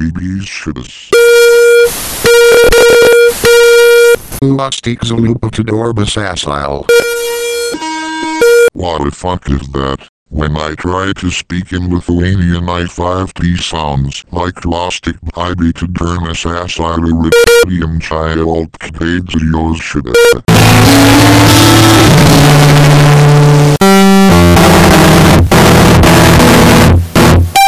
BB's shivers. Lastic Zalupatadorba Sasile. What the fuck is that? When I try to speak in Lithuanian I 5T sounds like Lastic Ibita Dermis Asila Ripodium Child Kpadzijos Shida.